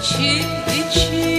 içi içi